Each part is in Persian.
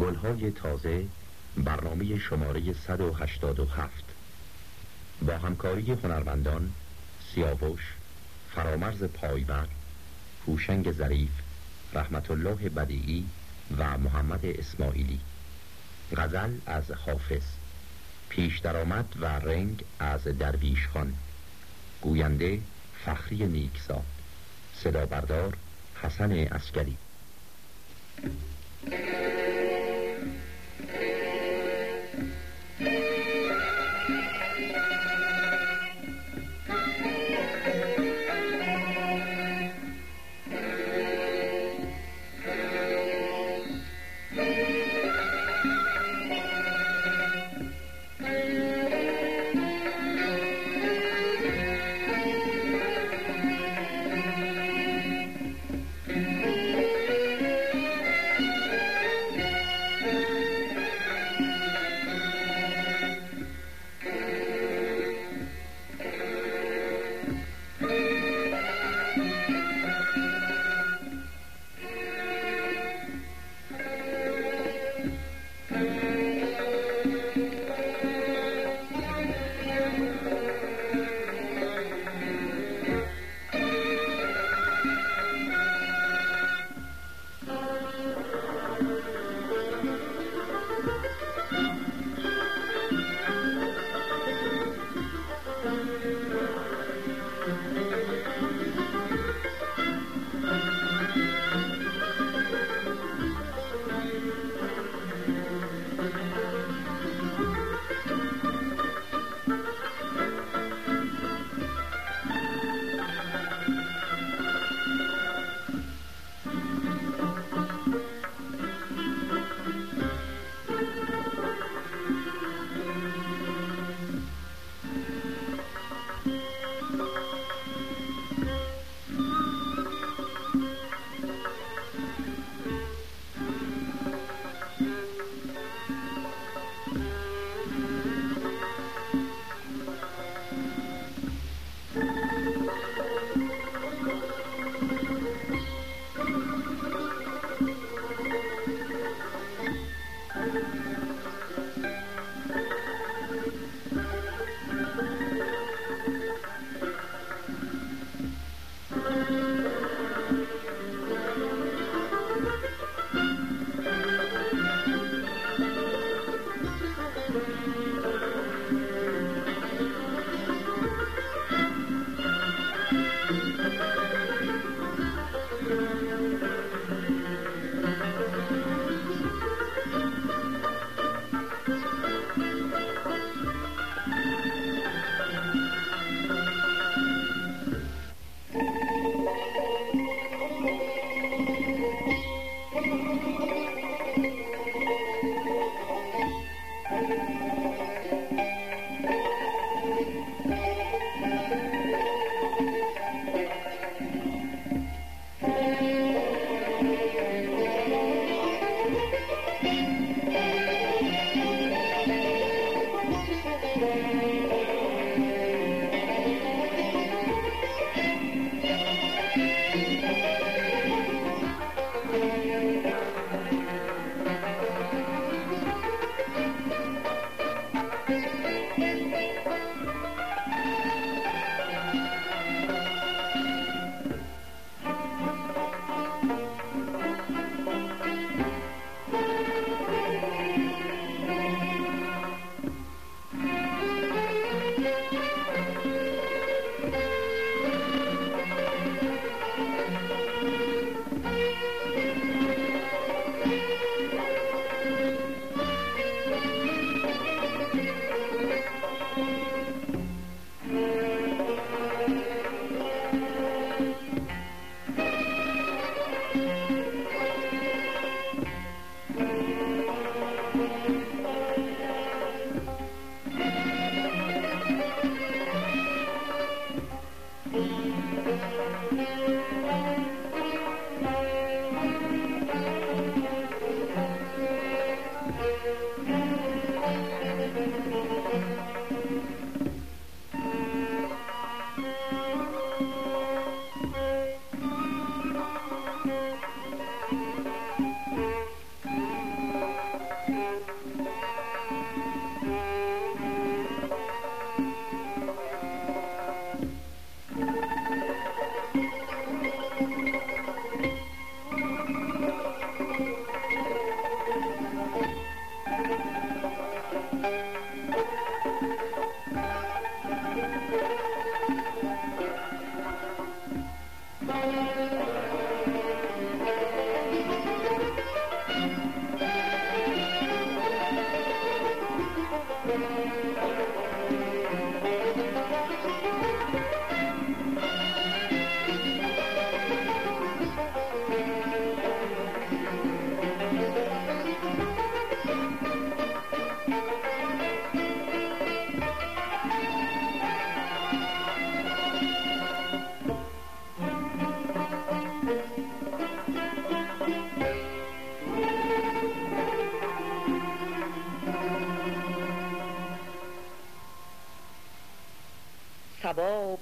گلهای تازه برنامه شماره 187 با همکاری هنرمندان سیاوش فرامرز پایبر هوشنگ ظریف رحمت الله بدیعی و محمد اسماعیلی. غزل از حافظ پیش درآمد و رنگ از درویش خان. گوینده فخری نیکزاد صدا بردار حسن اسکری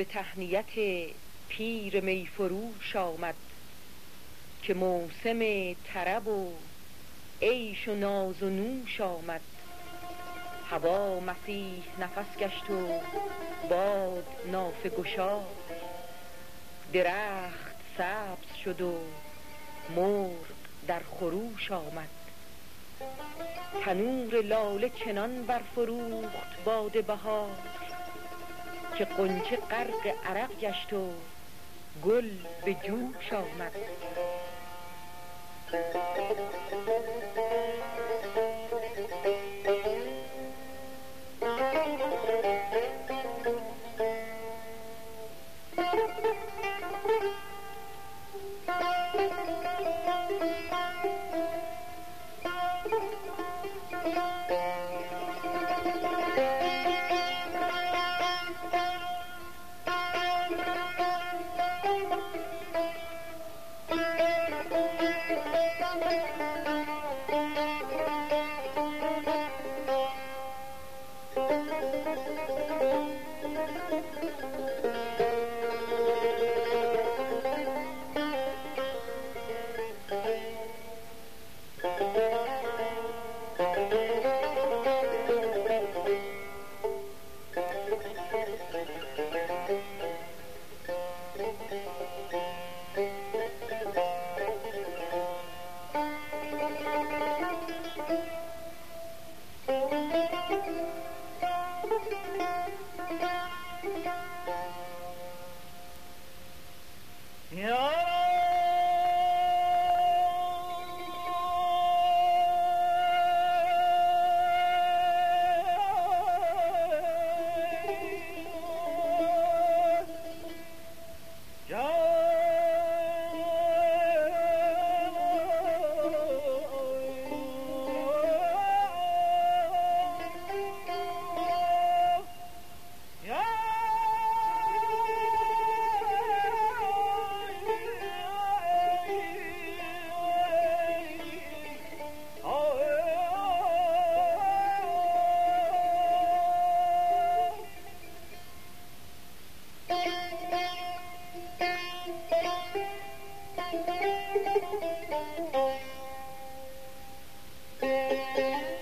به تهنیت پیر میفروش آمد که موسم طرب و عیش و ناز و نوش آمد. هوا مسیح نفس گشت و باد نافه گشاد. درخت سبز شد و مرغ در خروش آمد. تنور لاله کنان برفروخت باد بهار. که قنچه غرق عرق گشت و گل به جوش آمد. Yeah. thank you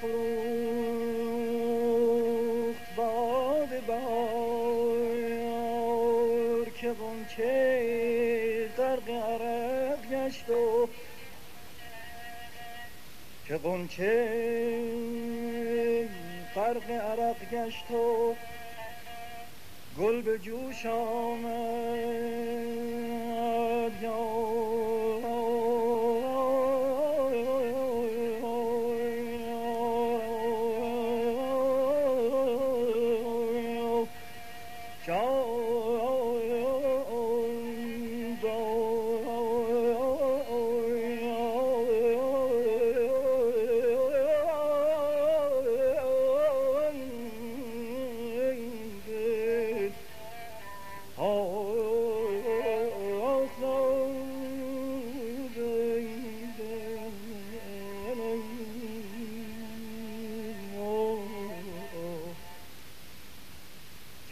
فروخت باد بهار که غنچه غرق عرق گشت و که غنچه غرق عرق گشت و گل به جوش آمد.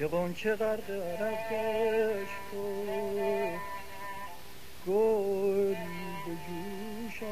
که قنچه غرق عرق گشت و گل به جوش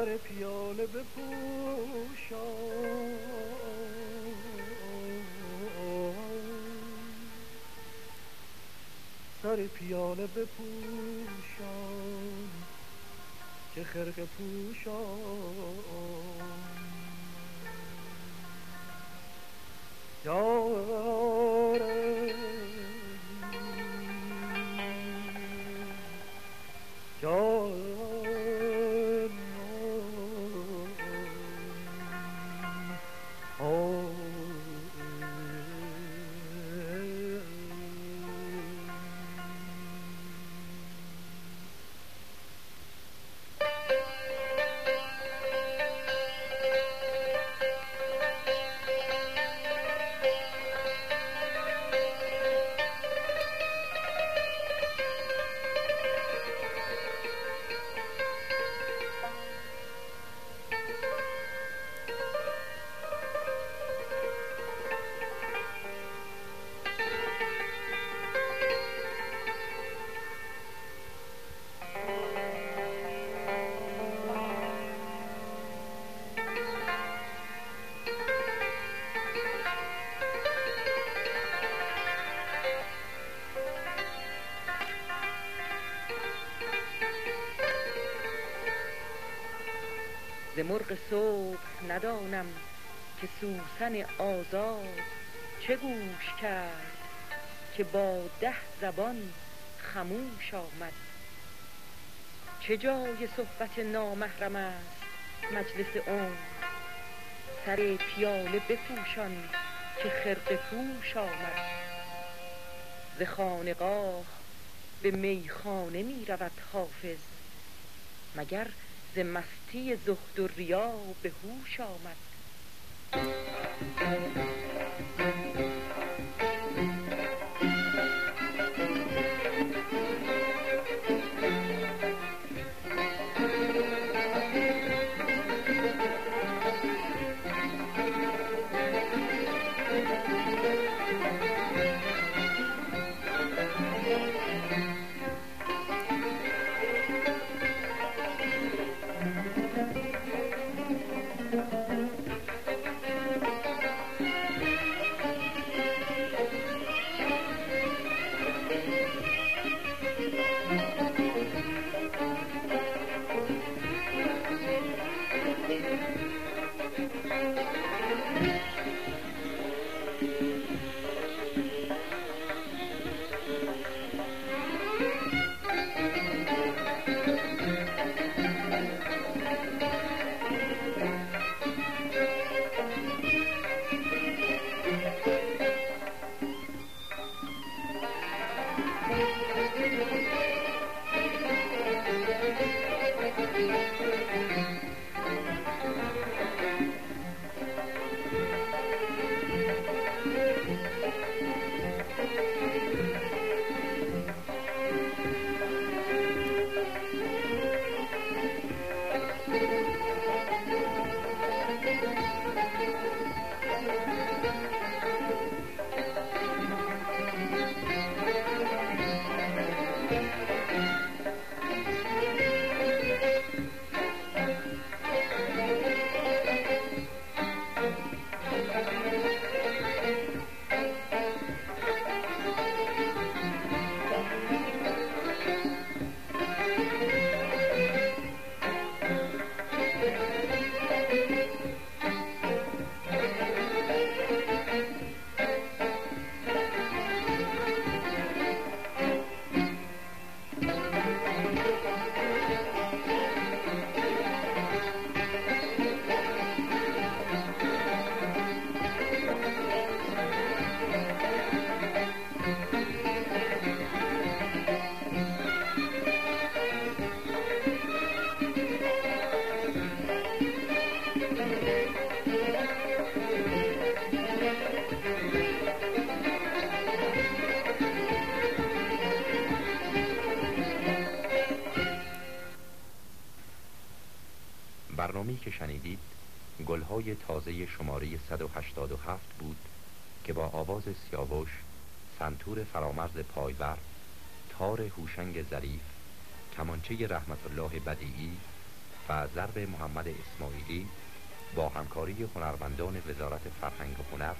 سر پیاله بپوشان. سر پیاله بپوشان که خرق پوشان. مرغ صبح ندانم که سوسن آزاد چه گوش کرد که با ده زبان خموش آمد. چه جای صحبت نامحرم است مجلس اون سر پیاله بپوشان که خرق پوش آمد. ز خانقاه به میخانه می رود حافظ مگر ز مستی زهد و ریا به هوش آمد. گلهای تازه شماره 187 بود که با آواز سیاوش سنتور فرامرز پایور تار هوشنگ ظریف کمانچه رحمت الله بدیعی و ضرب محمد اسماعیلی با همکاری هنرمندان وزارت فرهنگ و هنر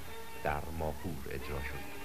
در ماهور اجرا شد.